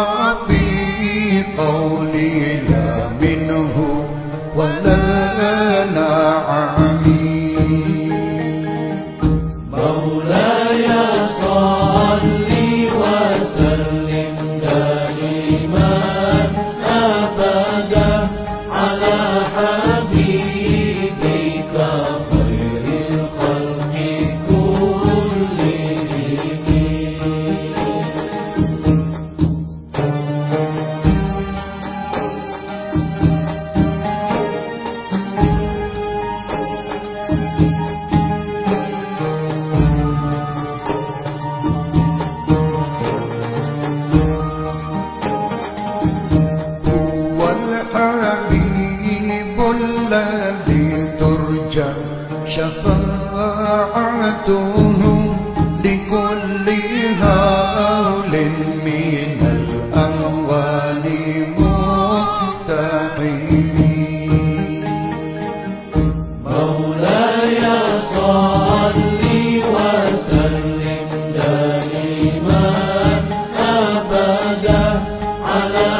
of me, holy love. وشفاعتهم لكل هول من الأموال مقتحمين مولاي صلي وسلم دائما أبدا على